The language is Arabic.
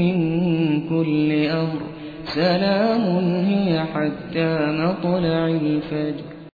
من كل أمر سلام هي حتى مطلع الفجر